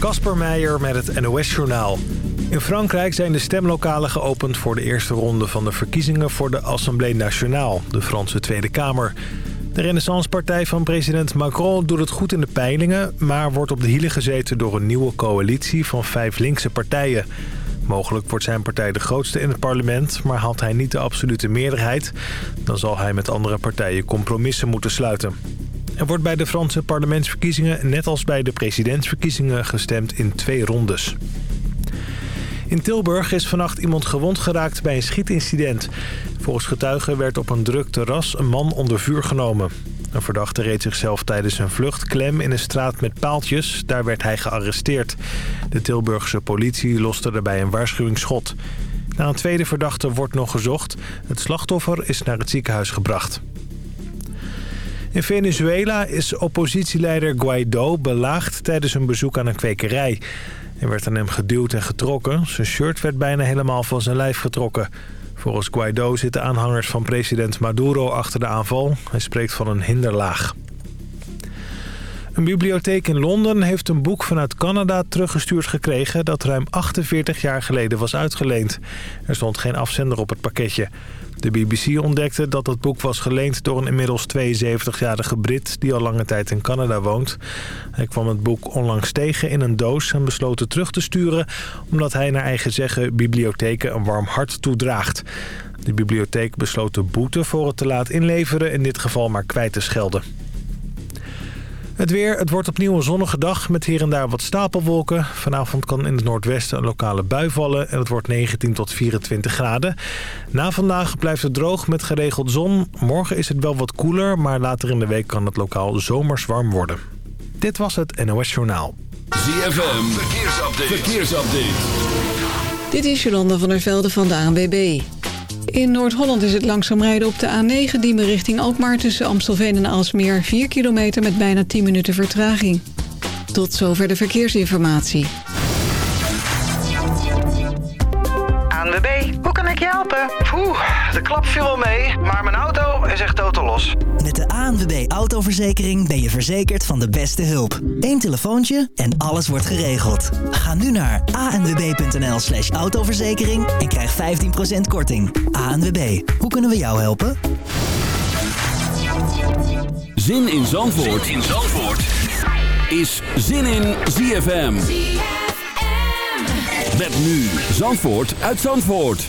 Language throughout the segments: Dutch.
Kasper Meijer met het NOS-journaal. In Frankrijk zijn de stemlokalen geopend voor de eerste ronde van de verkiezingen voor de Assemblée Nationale, de Franse Tweede Kamer. De Renaissance-partij van president Macron doet het goed in de peilingen... maar wordt op de hielen gezeten door een nieuwe coalitie van vijf linkse partijen. Mogelijk wordt zijn partij de grootste in het parlement... maar haalt hij niet de absolute meerderheid. Dan zal hij met andere partijen compromissen moeten sluiten. Er wordt bij de Franse parlementsverkiezingen... net als bij de presidentsverkiezingen gestemd in twee rondes. In Tilburg is vannacht iemand gewond geraakt bij een schietincident. Volgens getuigen werd op een druk terras een man onder vuur genomen. Een verdachte reed zichzelf tijdens een vlucht klem in een straat met paaltjes. Daar werd hij gearresteerd. De Tilburgse politie loste daarbij een waarschuwingsschot. Na een tweede verdachte wordt nog gezocht. Het slachtoffer is naar het ziekenhuis gebracht. In Venezuela is oppositieleider Guaido belaagd tijdens een bezoek aan een kwekerij. Er werd aan hem geduwd en getrokken. Zijn shirt werd bijna helemaal van zijn lijf getrokken. Volgens Guaido zitten aanhangers van president Maduro achter de aanval. Hij spreekt van een hinderlaag. Een bibliotheek in Londen heeft een boek vanuit Canada teruggestuurd gekregen... dat ruim 48 jaar geleden was uitgeleend. Er stond geen afzender op het pakketje. De BBC ontdekte dat het boek was geleend door een inmiddels 72-jarige Brit... die al lange tijd in Canada woont. Hij kwam het boek onlangs tegen in een doos en besloot het terug te sturen... omdat hij naar eigen zeggen bibliotheken een warm hart toedraagt. De bibliotheek besloot de boete voor het te laat inleveren... in dit geval maar kwijt te schelden. Het weer, het wordt opnieuw een zonnige dag met hier en daar wat stapelwolken. Vanavond kan in het noordwesten een lokale bui vallen en het wordt 19 tot 24 graden. Na vandaag blijft het droog met geregeld zon. Morgen is het wel wat koeler, maar later in de week kan het lokaal zomers warm worden. Dit was het NOS Journaal. ZFM, verkeersupdate. verkeersupdate. Dit is Jolanda van der Velde van de ANWB. In Noord-Holland is het langzaam rijden op de A9 Diemen richting Alkmaar... tussen Amstelveen en Alsmeer 4 kilometer met bijna 10 minuten vertraging. Tot zover de verkeersinformatie. Ik je helpen? Oeh, de klap viel wel mee, maar mijn auto is echt totaal los. Met de ANWB Autoverzekering ben je verzekerd van de beste hulp. Eén telefoontje en alles wordt geregeld. Ga nu naar anwb.nl slash autoverzekering en krijg 15% korting. ANWB, hoe kunnen we jou helpen? Zin in Zandvoort, zin in Zandvoort. is Zin in ZFM. Met nu Zandvoort uit Zandvoort.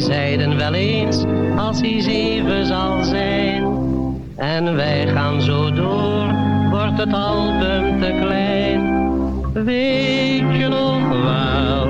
Zeiden wel eens, als hij zeven zal zijn. En wij gaan zo door, wordt het album te klein. Weet je nog wel,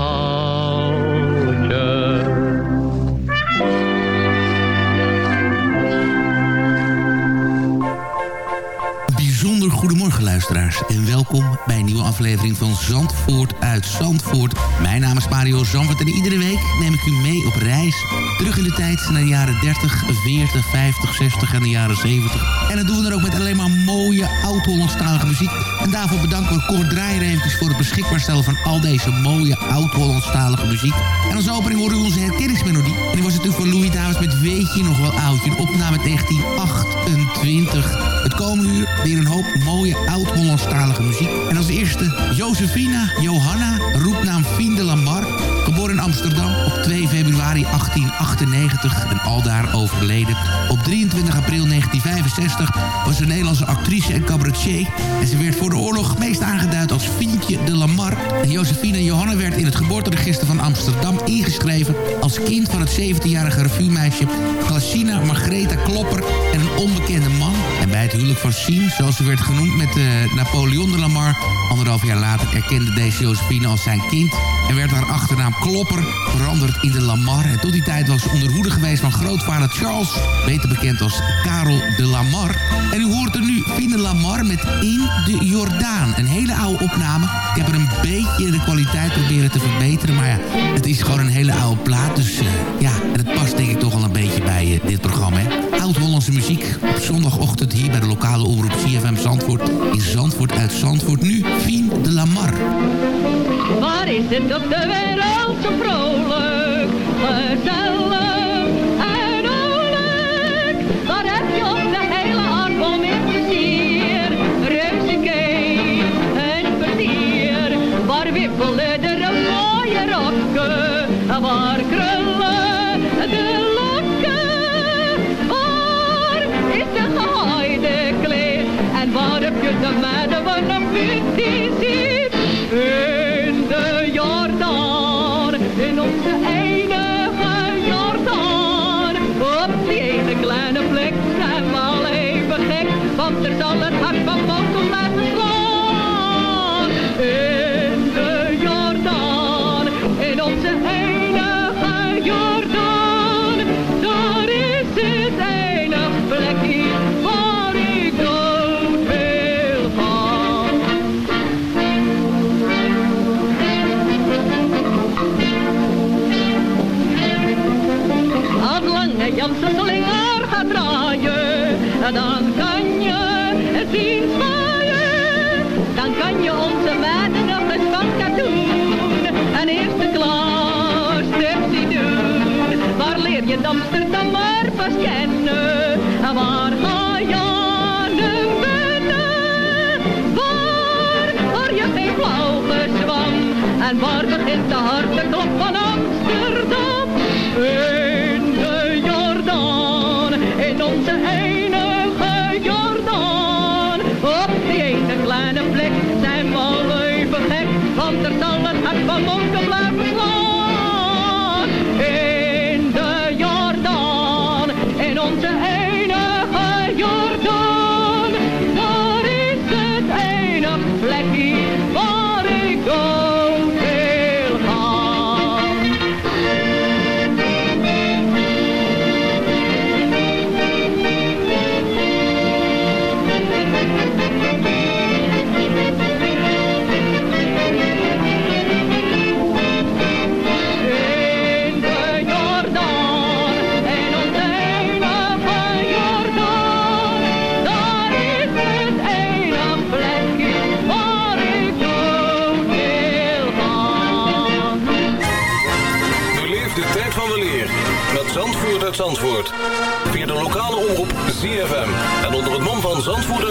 Goedemorgen luisteraars en welkom bij een nieuwe aflevering van Zandvoort uit Zandvoort. Mijn naam is Mario Zandvoort en iedere week neem ik u mee op reis. Terug in de tijd naar de jaren 30, 40, 50, 60 en de jaren 70. En dat doen we dan ook met alleen maar mooie oud-Hollandstalige muziek. En daarvoor bedanken we Kort Draaier eventjes voor het beschikbaar stellen van al deze mooie oud-Hollandstalige muziek. En als opening horen we onze herkenningsmelodie. En die was natuurlijk van Louis Davis met Weet je nog wel oudje? Een opname uit 1928. Het komende uur weer een hoop mooie oud-Hollandstalige muziek. En als eerste Josefina Johanna, roepnaam Fien de Lamar. Geboren in Amsterdam op 2 februari 1898 en aldaar overleden. Op 23 april 1965 was ze een Nederlandse actrice en cabaretier. En ze werd voor de oorlog meest aangeduid als Fientje de Lamar. En Josefina Johanna werd in het geboorteregister van Amsterdam ingeschreven... als kind van het 17-jarige revuemeisje Glacina Margreta Klopper en een onbekende man. En bij het huwelijk van Sien, zoals ze werd genoemd met uh, Napoleon de Lamar... anderhalf jaar later erkende deze Josephine als zijn kind... en werd haar achternaam Klopper veranderd in de Lamar. En tot die tijd was ze onder hoede geweest van grootvader Charles... beter bekend als Karel de Lamar. En u hoort er nu Fine Lamar met In de Jordaan. Een hele oude opname. Ik heb er een beetje de kwaliteit proberen te verbeteren... maar ja, het is gewoon een hele oude plaat. Dus uh, ja, en het past denk ik toch wel een beetje bij uh, dit programma. Oud-Hollandse muziek op zondagochtend hier bij de lokale omroep CFM Zandvoort. In Zandvoort uit Zandvoort. Nu Fien de Lamar. Waar is het op de wereld zo vrolijk, gezellig en oorlijk? Waar heb je op de hele aardbol meer plezier? Reuzenkee en plezier. Waar wippelen de mooie rokken? Waar de meiden van een ziet? In de Jordaan, in onze enige Jordaan. Op die ene kleine plek zijn we alleen. want er zal het En waar ga je aan hem wennen? Waar hoor je geen flauw gezwam? En waar begint de harde klop van Amsterdam? In de Jordaan, in onze enige Jordaan. Op die ene kleine plek zijn we al even gek, want er zal het hart van blijven slaan.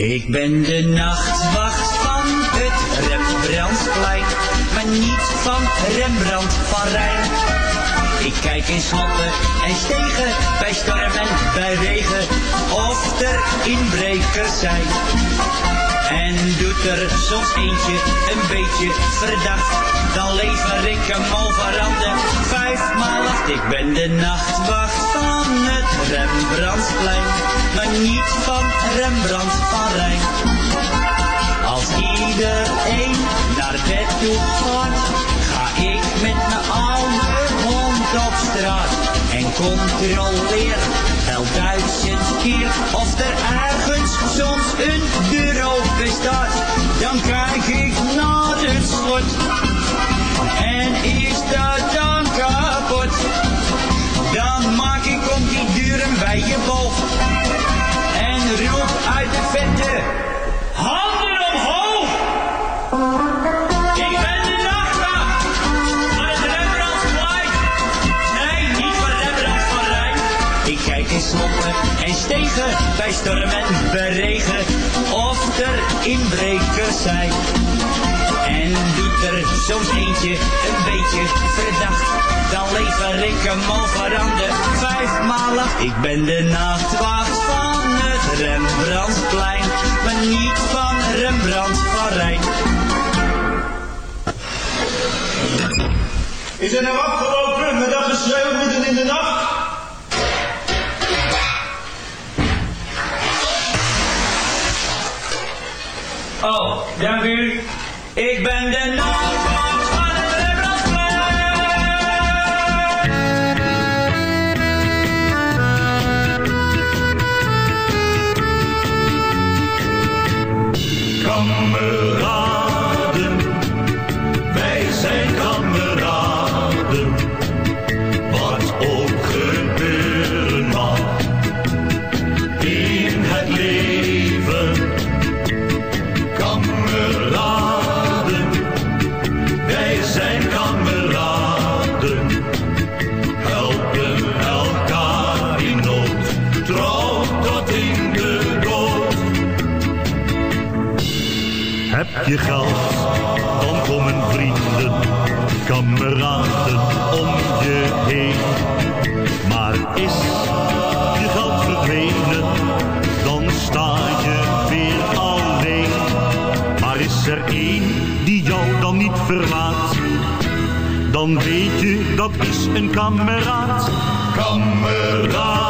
Ik ben de nachtwacht van het Rembrandtplein, maar niet van Rembrandt van Rijn. Ik kijk in slotten en stegen, bij storm en bij regen, of er inbrekers zijn. En doet er soms eentje een beetje verdacht, dan lever ik hem overhanden vijfmaal acht. Ik ben de nachtwacht van het Rembrandtplein, maar niet van Rembrandt van Rijn. Als iedereen naar bed toe gaat, ga ik met mijn oude hond op straat en controleer wel duizend keer of er ergens soms een deur open staat. Dan kijk ik het slot en is dat dan kapot? Dan maak ik om die deuren bij je boog en roep uit de vette handen omhoog. En stegen bij storm en bij regen of er inbrekers zijn. En doet er soms eentje een beetje verdacht, dan lever ik hem over aan de vijfmaal acht. Ik ben de nachtwacht van het Rembrandtplein, maar niet van Rembrandt van Rijn. Is er nou afgelopen met dat geschreeuw midden in de nacht? Oh, dank u. Ik ben de nachtwacht van het Rembrandtplein. Kameraden, dan weet je dat is een kameraad. Kameraden,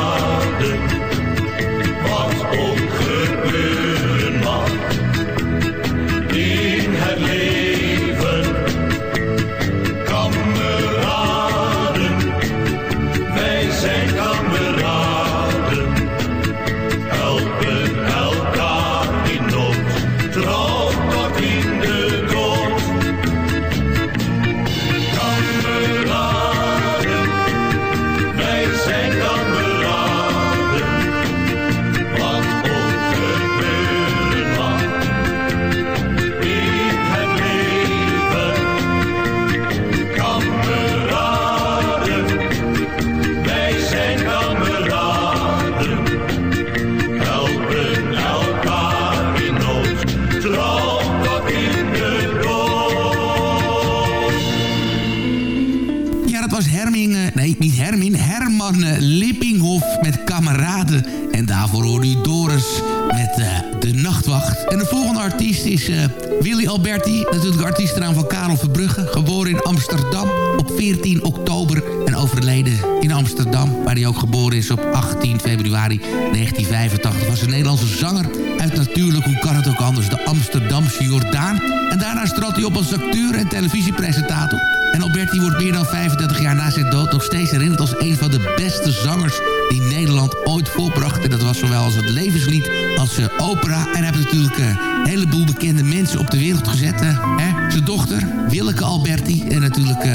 En de volgende artiest is eh, Willy Alberti. Natuurlijk de artiestennaam van Karel Verbrugge. Geboren in Amsterdam op 14 oktober. En overleden in Amsterdam, waar hij ook geboren is op 18 februari 1985. Was een Nederlandse zanger uit natuurlijk, hoe kan het ook anders, de Amsterdamse Jordaan. En daarna trad hij op als acteur en televisiepresentator. En Alberti wordt meer dan 35 jaar na zijn dood nog steeds herinnerd als een van de beste zangers die Nederland ooit volbracht. En dat was zowel als het levenslied als uh, opera. En hij heeft natuurlijk uh, een heleboel bekende mensen op de wereld gezet. Uh, hè? Zijn dochter, Willeke Alberti. En natuurlijk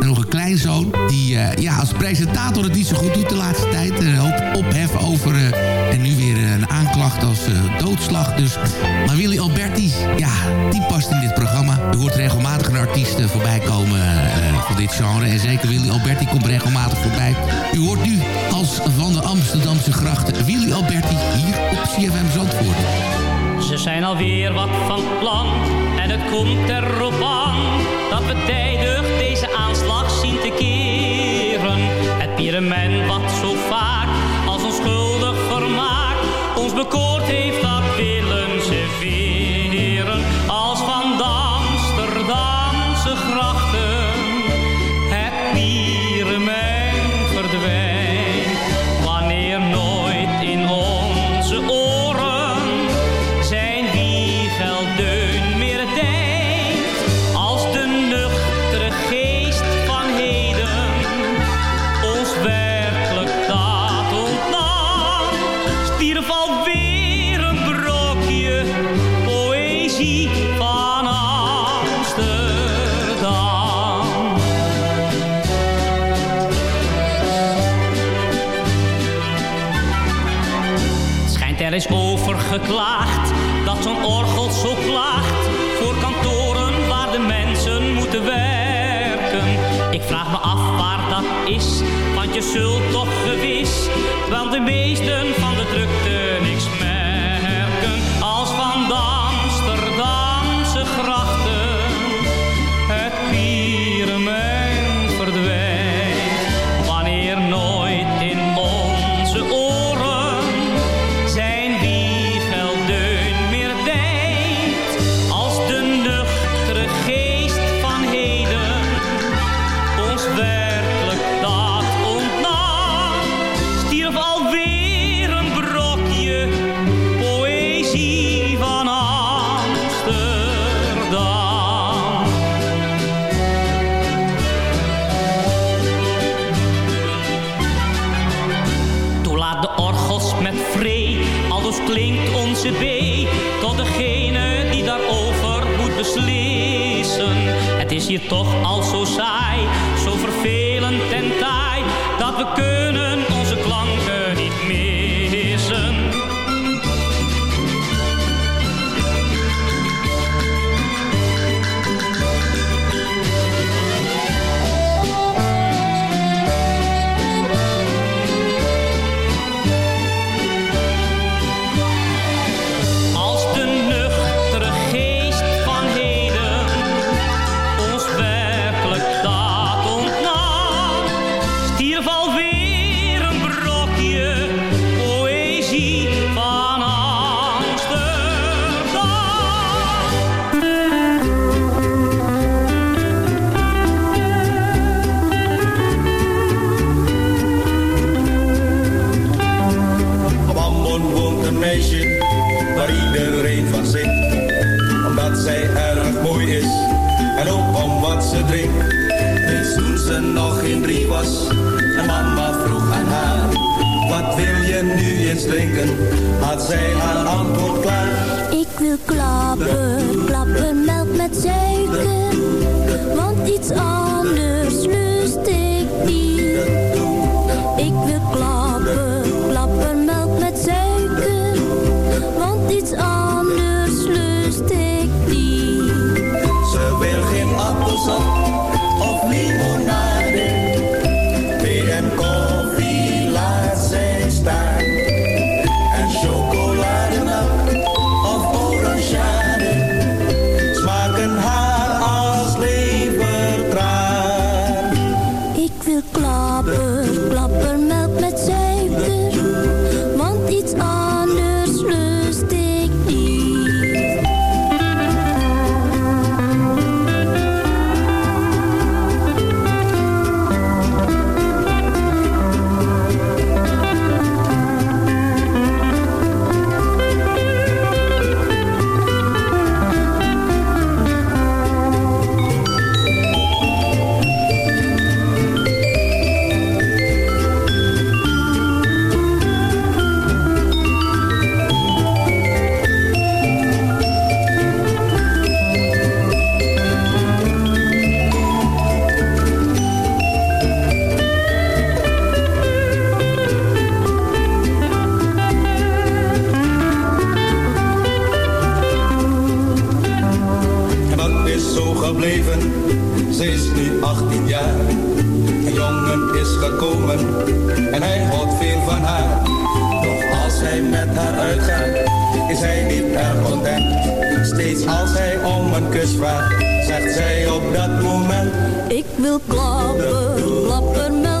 nog een kleinzoon. Die ja, als presentator het niet zo goed doet de laatste tijd. Een hoop ophef over... en nu weer een aanklacht als doodslag. Dus. Maar Willy Alberti, ja, die past in dit programma. U hoort regelmatig een artiest voorbij komen van dit genre. En zeker Willy Alberti komt regelmatig voorbij. U hoort nu als van de Amsterdamse grachten Willy Alberti hier op CFM Zandvoort. Ze zijn alweer wat van plan en het komt erop aan dat we tijdig deze aanslag zien te keren. Het pyramid wat zo je zult toch gewis want de meesten van de drinken, had zij haar antwoord klaar. Ik wil klappen, klappen melk met suiker, want iets anders zegt zij op dat moment. Ik wil klappen, klappen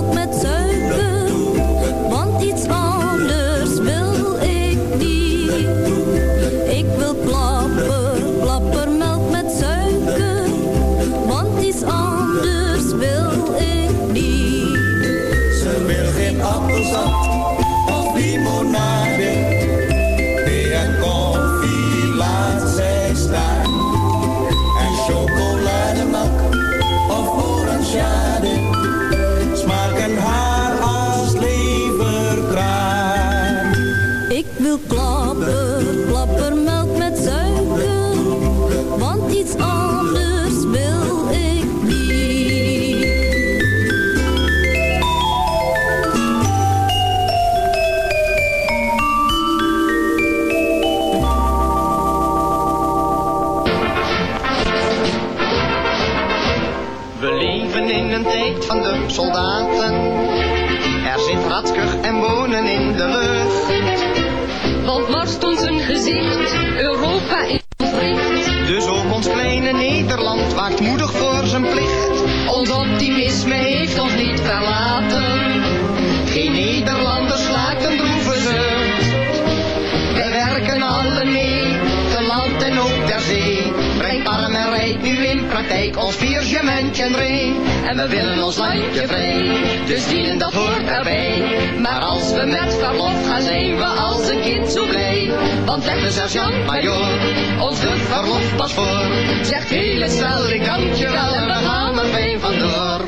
En we willen ons landje vrij, dus dienen dat hoort erbij. Maar als we met verlof gaan zijn we als een kind zo blij. Want legt de sergeant-majoor ons de verlof pas voor. Zegt hele stel ik dank je wel en we gaan er fijn vandoor.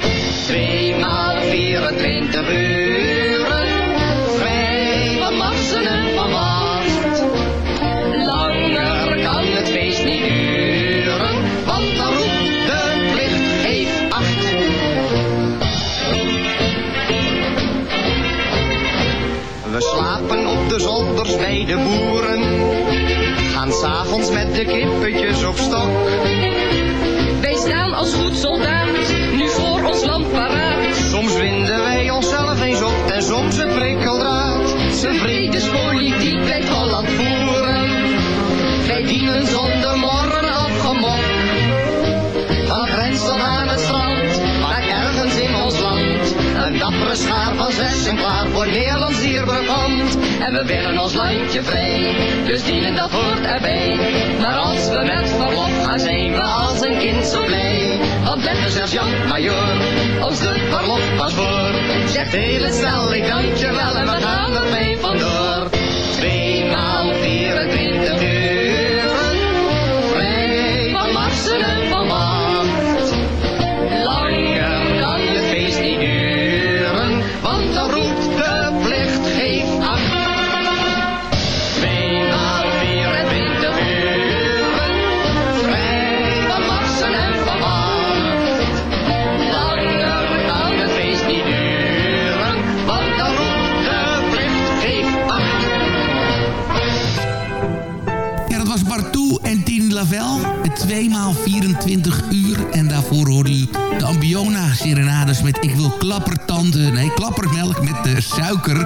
Tweemaal 24 uren, landje vrij, dus dienen dat hoort erbij. Maar als we met verlof gaan, zijn we als een kind zo blij. Want let de sergeant-majoor ons de verlof pas voor. Zegt hele snel, ik dank je wel en we gaan er mee vandoor. Met 2 maal 24 uur. En daarvoor hoorde u de Ambiona Serenades met Ik wil klappertanden. Nee, klappermelk met de suiker.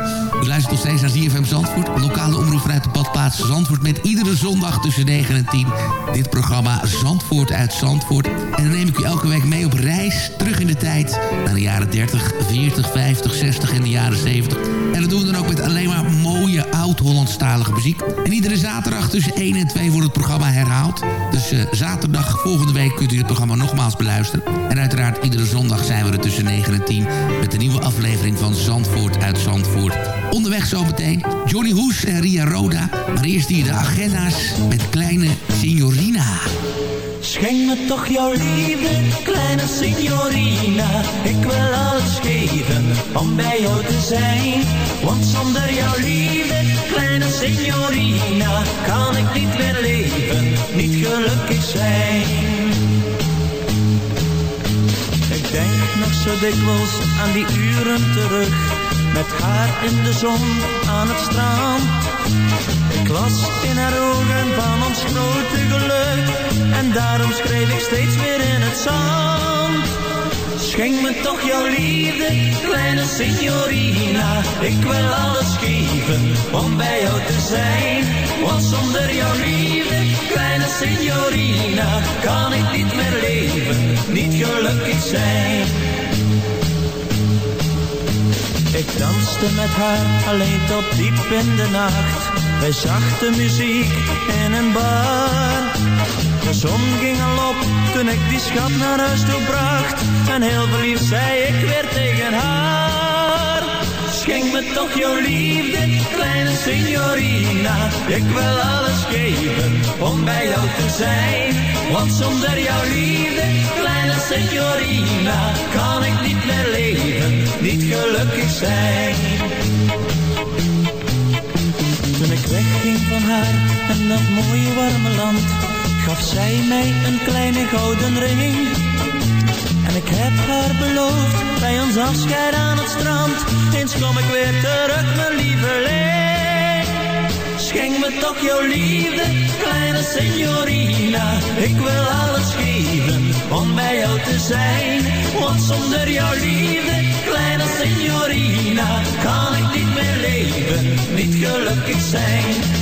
U luistert nog steeds naar ZFM Zandvoort. Lokale omroep vanuit de badplaats Zandvoort. Met iedere zondag tussen 9 en 10. Dit programma Zandvoort uit Zandvoort. En dan neem ik u elke week mee op reis. Terug in de tijd. Naar de jaren 30, 40, 50, 60 en de jaren 70. En dat doen we dan ook met alleen maar oud-Hollandstalige muziek. En iedere zaterdag tussen 1 en 2 wordt het programma herhaald. Dus eh, zaterdag volgende week kunt u het programma nogmaals beluisteren. En uiteraard iedere zondag zijn we er tussen 9 en 10... met de nieuwe aflevering van Zandvoort uit Zandvoort. Onderweg zometeen Johnny Hoes en Ria Roda. Maar eerst hier de agenda's met kleine Signorina. Schenk me toch jouw liefde, kleine signorina. Ik wil alles geven om bij jou te zijn. Want zonder jouw liefde, kleine signorina, kan ik niet meer leven, niet gelukkig zijn. Ik denk nog zo dikwijls aan die uren terug, met haar in de zon aan het strand. Ik las in haar ogen van ons grote geluk. En daarom schreef ik steeds weer in het zand. Schenk me toch jouw liefde, kleine signorina. Ik wil alles geven om bij jou te zijn. Want zonder jouw liefde, kleine signorina Kan ik niet meer leven, niet gelukkig zijn. Ik danste met haar alleen tot diep in de nacht. Bij zachte muziek in een bar. De zon ging al op toen ik die schat naar huis toe bracht. En heel verliefd zei ik weer tegen haar. Schenk me toch jouw liefde, kleine signorina. Ik wil alles geven om bij jou te zijn. Want zonder jouw liefde, kleine signorina, kan ik niet meer leven, niet gelukkig zijn. Haar en dat mooie warme land, gaf zij mij een kleine gouden ring. En ik heb haar beloofd, bij ons afscheid aan het strand, eens kom ik weer terug, mijn lieveling. Schenk me toch jouw liefde, kleine signorina. Ik wil alles geven om bij jou te zijn. Want zonder jouw liefde, kleine signorina, kan ik niet meer leven, niet gelukkig zijn.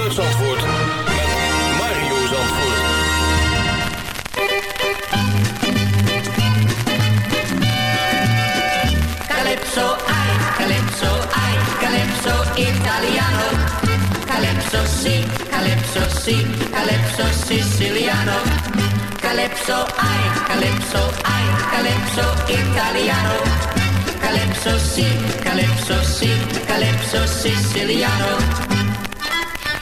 Calypso si, calypso calypso siciliano. Calypso, ai, calypso, ai, calypso italiano. Calypso si, calypso si, calypso siciliano.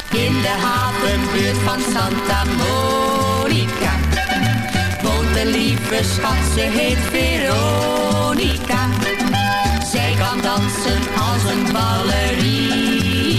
In de havenbuurt van Santa Monica woont een lieve schat, ze heet Veronica. Zij kan dansen als een ballerina.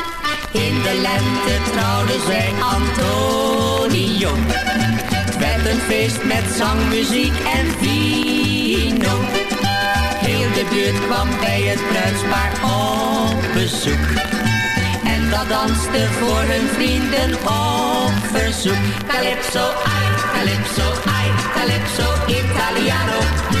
In de lente trouwde zij Antonio. Het werd een feest met zang, muziek en vino. Heel de buurt kwam bij het bruidspaar op bezoek. En dat danste voor hun vrienden op verzoek. Calypso, ai, calypso, ai, calypso italiano.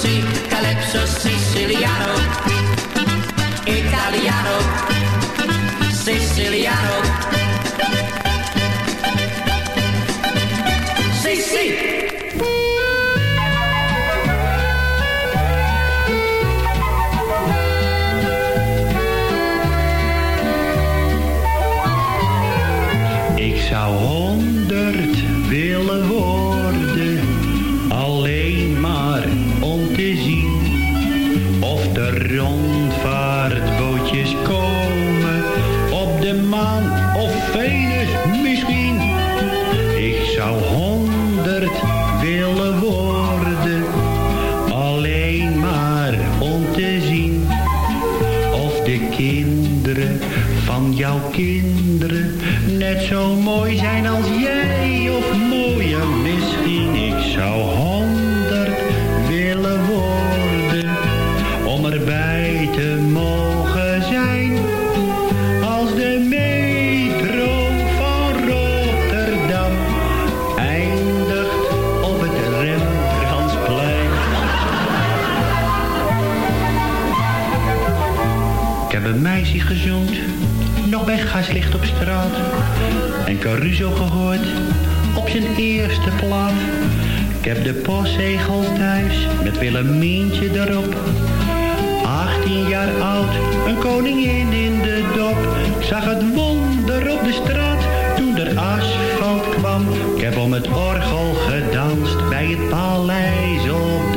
Calypso Caruso gehoord, op zijn eerste plaat. Ik heb de postzegel thuis met Willemientje erop. 18 jaar oud, een koningin in de dop. Zag het wonder op de straat toen er asfalt kwam. Ik heb om het orgel gedanst bij het paleis op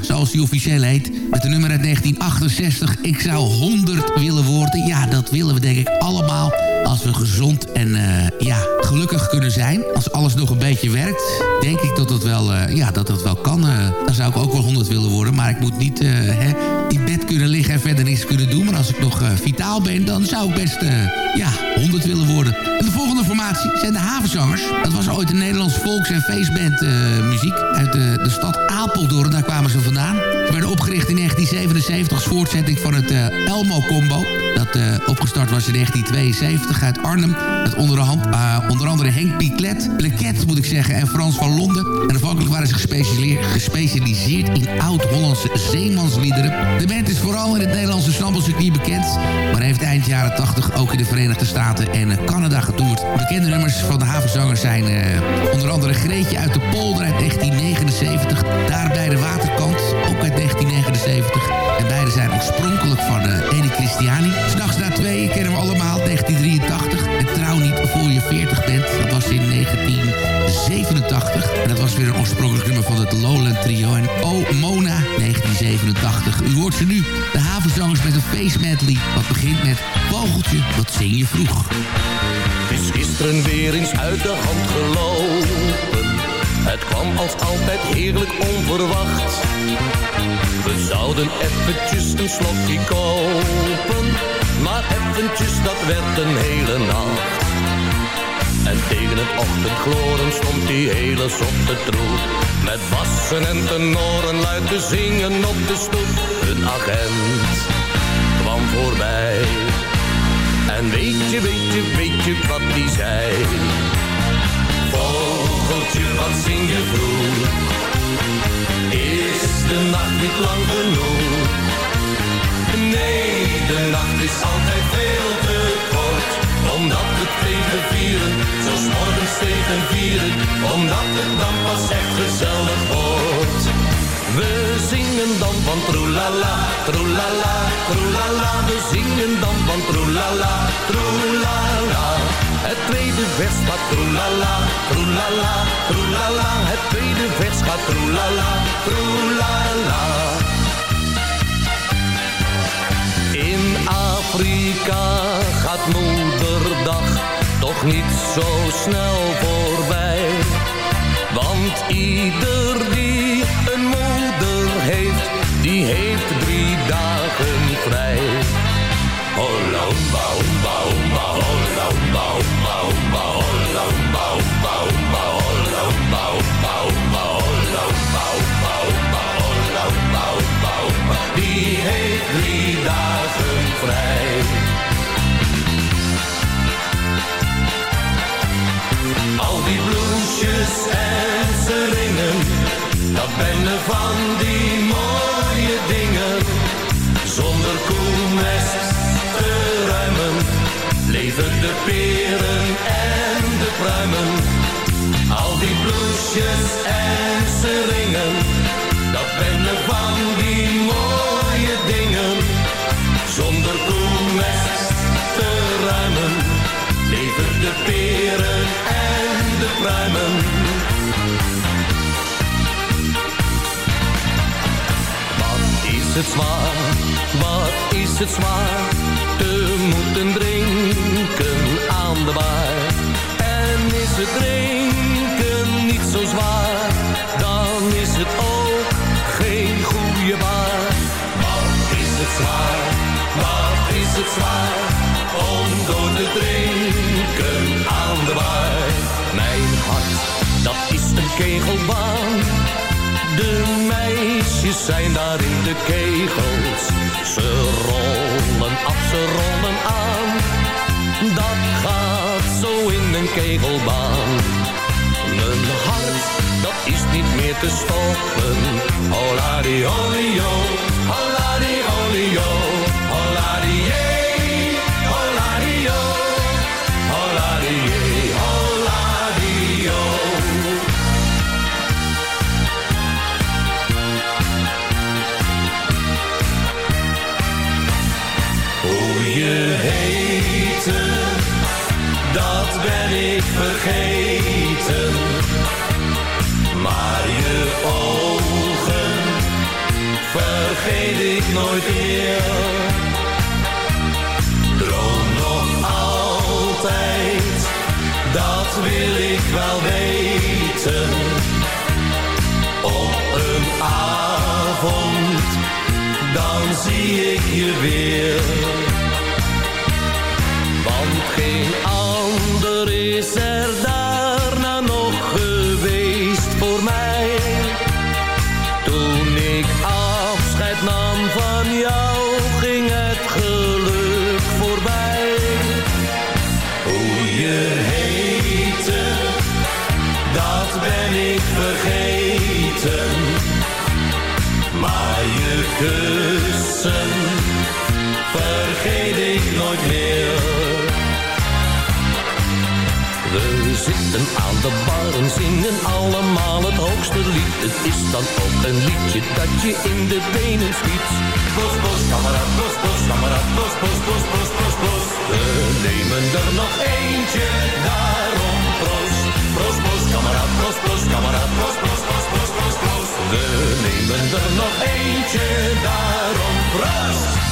Zoals hij officieel heet. Met de nummer uit 1968. Ik zou 100 willen worden. Ja, dat willen we denk ik allemaal. Als we gezond en eh, ja, gelukkig kunnen zijn. Als alles nog een beetje werkt. Denk ik dat het wel, eh, ja, dat het wel kan. eh. dan zou ik ook wel 100 willen worden. Maar ik moet niet hè, in bed kunnen liggen en verder niks kunnen doen. Maar als ik nog vitaal ben, dan zou ik best ja, 100 willen worden. En de volgende formatie zijn de Havenzangers. Dat was ooit een Nederlands volks- en feestband eh, muziek. Uit de, de stad Apeldoorn, daar kwamen ze vandaan. Ze werden opgericht in 1977 als voortzetting van het eh, Elmo-combo. Dat eh, opgestart was in 1972 uit Arnhem. Met onder, eh, andere Henk Piclet, Pleket moet ik zeggen, en Frans van Londen. En afhankelijk waren ze gespecialiseerd, in oud-Hollandse zeemansliederen. De band is vooral in het Nederlandse snabbelcircuit bekend. Maar heeft eind jaren 80 ook in de Verenigde Staten en eh, Canada getoerd. Bekende nummers van de havenzangers zijn onder andere Greetje uit de Polder uit 1979. Daar bij de waterkant, ook uit 1979. En beide zijn oorspronkelijk van Edi Christiani. S'nachts na twee kennen we allemaal 1983. En trouw niet voor je 40 bent. Dat was in 1987. En dat was weer een oorspronkelijk nummer van het Lowland Trio. En Oh Mona 1987. U hoort ze nu. De havenzangers met een face medley. Wat begint met Vogeltje, wat zing je vroeg? Het is gisteren weer eens uit de hand gelopen. Het kwam als altijd heerlijk onverwacht. We zouden eventjes een slokje kopen. Maar eventjes, dat werd een hele nacht. En tegen het ochtendgloren stond die hele zotte troep. Met bassen en tenoren luid te zingen op de stoep. Een agent kwam voorbij. En weet je, weet je, weet je wat die zei? Vogeltje, wat zing je vroeg? Is de nacht niet lang genoeg? Nee, de nacht is altijd veel te kort. Omdat we tegen vieren, zo 's morgens tegen vieren. Omdat het dan pas echt gezellig wordt. We zingen dan van troelala, troelala, troelala. We zingen dan van troelala, troelala. Het tweede vers gaat troelala, troelala, troelala. Het tweede vers gaat troelala, troelala. In Afrika gaat moederdag toch niet zo snel voorbij. Want ieder Die heeft drie dagen vrij. Al die bloesjes en seringen, dat ben van die mooie dingen. Zonder koelmest te ruimen, leven de peren en Al die bloesjes en seringen, dat ben er van die mooie dingen. Zonder koelmest te ruimen, leven de peren en de pruimen. Wat is het zwaar, wat is het zwaar, te moeten drinken aan de bar. Het drinken niet zo zwaar, dan is het ook geen goede baar. Wat is het zwaar, wat is het zwaar, om door te drinken aan de bar. Mijn hart, dat is een kegelbaan. De meisjes zijn daar in de kegels. Ze rollen af, ze rollen aan. Een kegelbaan. Mijn hart, dat is niet meer te stoppen. Hola di olio, hola di olio, Maar je ogen vergeet ik nooit meer. Droom nog altijd, dat wil ik wel weten. Op een avond, dan zie ik je weer. Want geen de bar en zingen allemaal het hoogste lied. Het is dan ook een liedje dat je in de benen schiet. Bos, bos, kameraad, bos, bos, kameraad, bos, bos, bos, bos, bos, bos. We nemen er nog eentje, daarom proost. Proost, bos, kameraad, bos, bos, kameraad, bos, bos, bos, bos, bos, bos. We nemen er nog eentje, daarom proost.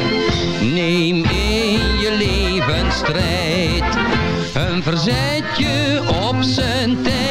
In je leven strijd, een verzetje op zijn tijd.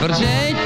verzet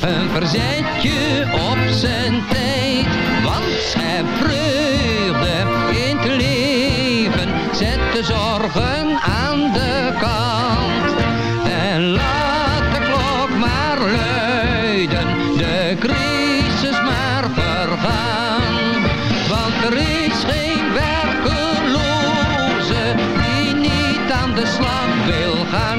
Een verzetje op zijn tijd. Want schep vreugde in het leven, zet de zorgen aan de kant. En laat de klok maar luiden, de crisis maar vergaan. Want er is geen werkeloze die niet aan de slag wil gaan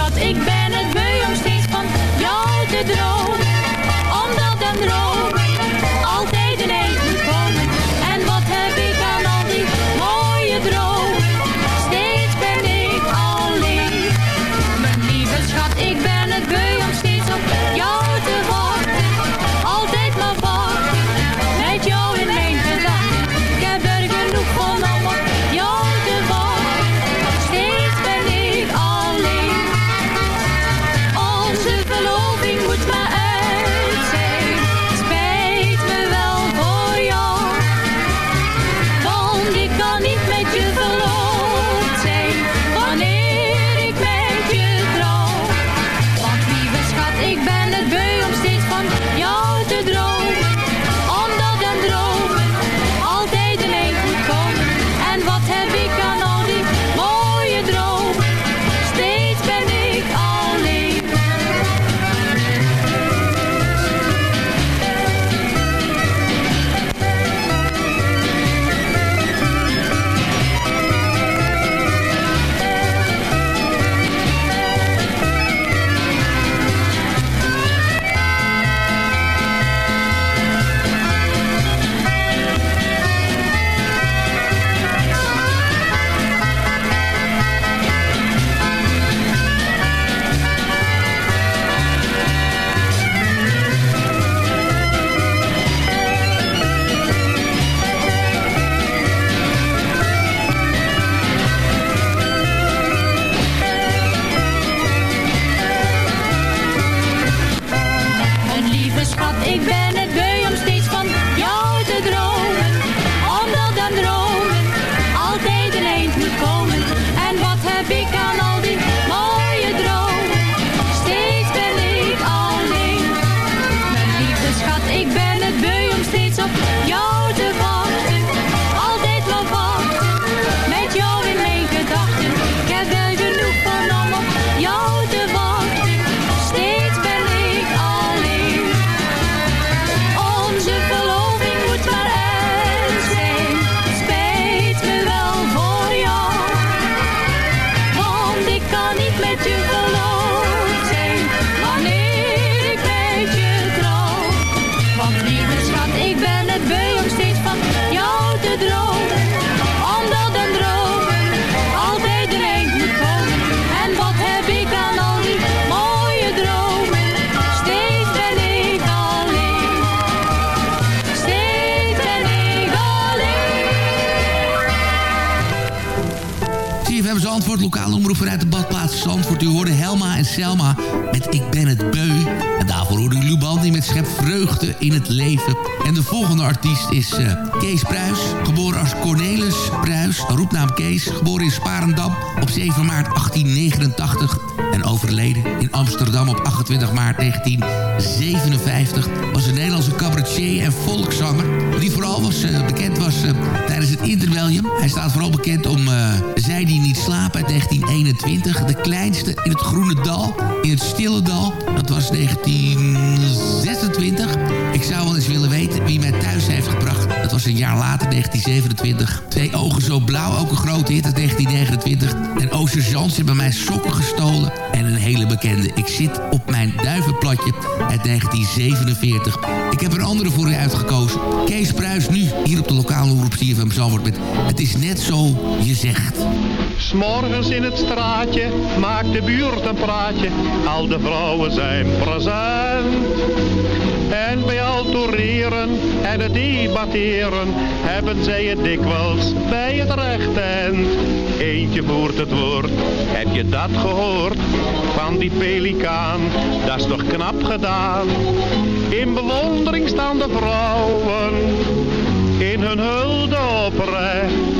wat ik ben. Zandvoort, lokale omroep vanuit de badplaats Zandvoort. U hoorde Helma en Selma met Ik ben het beu. En daarvoor hoorde u Lubandi met Schep vreugde in het leven. En de volgende artiest is uh, Kees Pruis. Geboren als Cornelis Pruis, roepnaam Kees. Geboren in Sparendam op 7 maart 1889 en overleden in Amsterdam op 28 maart 1957... was een Nederlandse cabaretier en volkszanger... die vooral was, uh, bekend was uh, tijdens het interwellium. Hij staat vooral bekend om uh, Zij die niet slapen uit 1921... de kleinste in het Groene Dal, in het Stille Dal. Dat was 1926. Ik zou wel eens willen weten wie mij thuis heeft gebracht. Dat was een jaar later, 1927. Twee ogen zo blauw, ook een grote hit uit 1929. En O Sergeant hebben mij sokken gestolen. En een hele bekende Ik zit op mijn duivenplatje uit 1947. Ik heb een andere voor u uitgekozen. Kees Pruis nu, hier op de lokale omroep CFM Zalvoort met Het is net zo je zegt. S'morgens in het straatje maakt de buurt een praatje. Al de vrouwen zijn present. En bij al toereren en het debatteren hebben zij het dikwijls bij het recht. Eentje voert het woord, heb je dat gehoord? Van die pelikaan, dat is toch knap gedaan. In bewondering staan de vrouwen, in hun hulde oprecht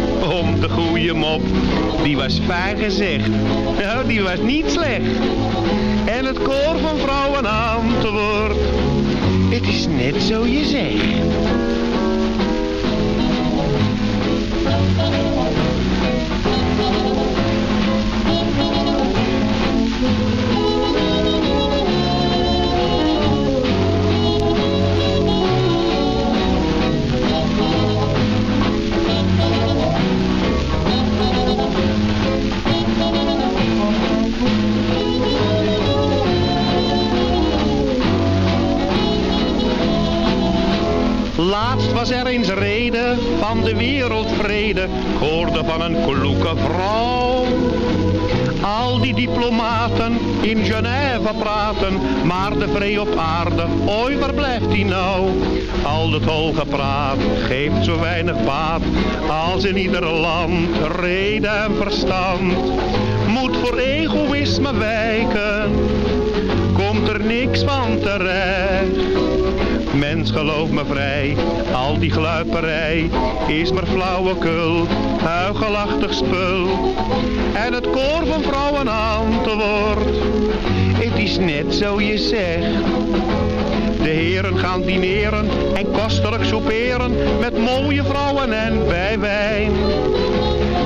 om de goede mop. Die was fijn gezegd, nou die was niet slecht. En het koor van vrouwen antwoordt, het is net zo je zegt. De wereldvrede. Ik hoorde van een kloeke vrouw. Al die diplomaten in Genève praten, maar de vrede op aarde, ooit waar blijft die nou? Al dat hoge praat geeft zo weinig baat, als in ieder land reden en verstand. Moet voor egoïsme wijken, komt er niks van terecht. Mens, geloof me vrij, al die gluiperij is maar flauwekul, huigelachtig spul. En het koor van vrouwen antwoordt, het is net zo je zegt. De heren gaan dineren en kostelijk souperen met mooie vrouwen en bij wijn.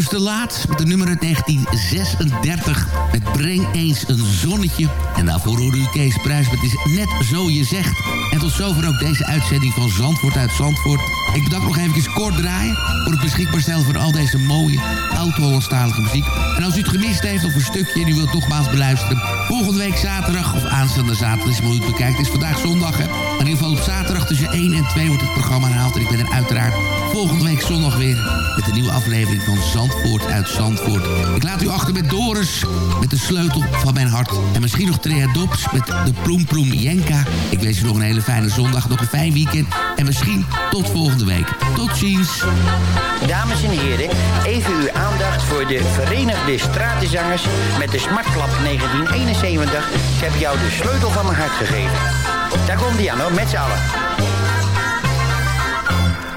Dus De Laat met de nummer uit 1936. Met Breng eens een zonnetje. En daarvoor hoorde u Kees met Het is net zo je zegt. En tot zover ook deze uitzending van Zandvoort uit Zandvoort. Ik bedank nog even kort draaien... voor het beschikbaar stellen van al deze mooie oud-Hollandstalige muziek. En als u het gemist heeft of een stukje en u wilt nogmaals beluisteren... volgende week zaterdag of aanstaande zaterdag, is hoe u het bekijkt... is vandaag zondag, hè. Maar in ieder geval op zaterdag tussen 1 en 2 wordt het programma herhaald. En ik ben er uiteraard volgende week zondag weer... met een nieuwe aflevering van Zandvoort uit Zandvoort. Ik laat u achter met Doris, met de sleutel van mijn hart. En misschien nog Trea Dops met de Ploem Ploem Jenka. Ik wens u nog een hele fijne zondag, nog een fijn weekend. En misschien tot volgende week. Tot ziens. Dames en heren, even uw aandacht voor de Verenigde Stratenzangers met de Smartklap 1971. Ik heb jou de sleutel van mijn hart gegeven. Daar komt die aan hoor, met z'n allen.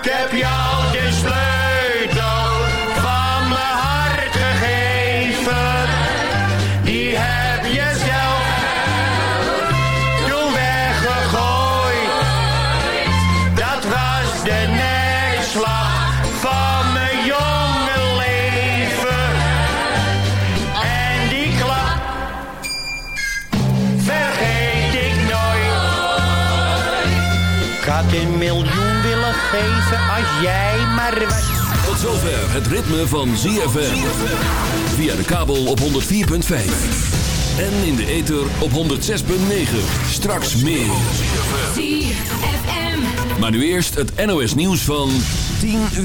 Ik heb jou de sleutel een miljoen willen geven als jij maar was. Tot zover het ritme van ZFM. Via de kabel op 104.5. En in de ether op 106.9. Straks meer. Maar nu eerst het NOS nieuws van 10 uur.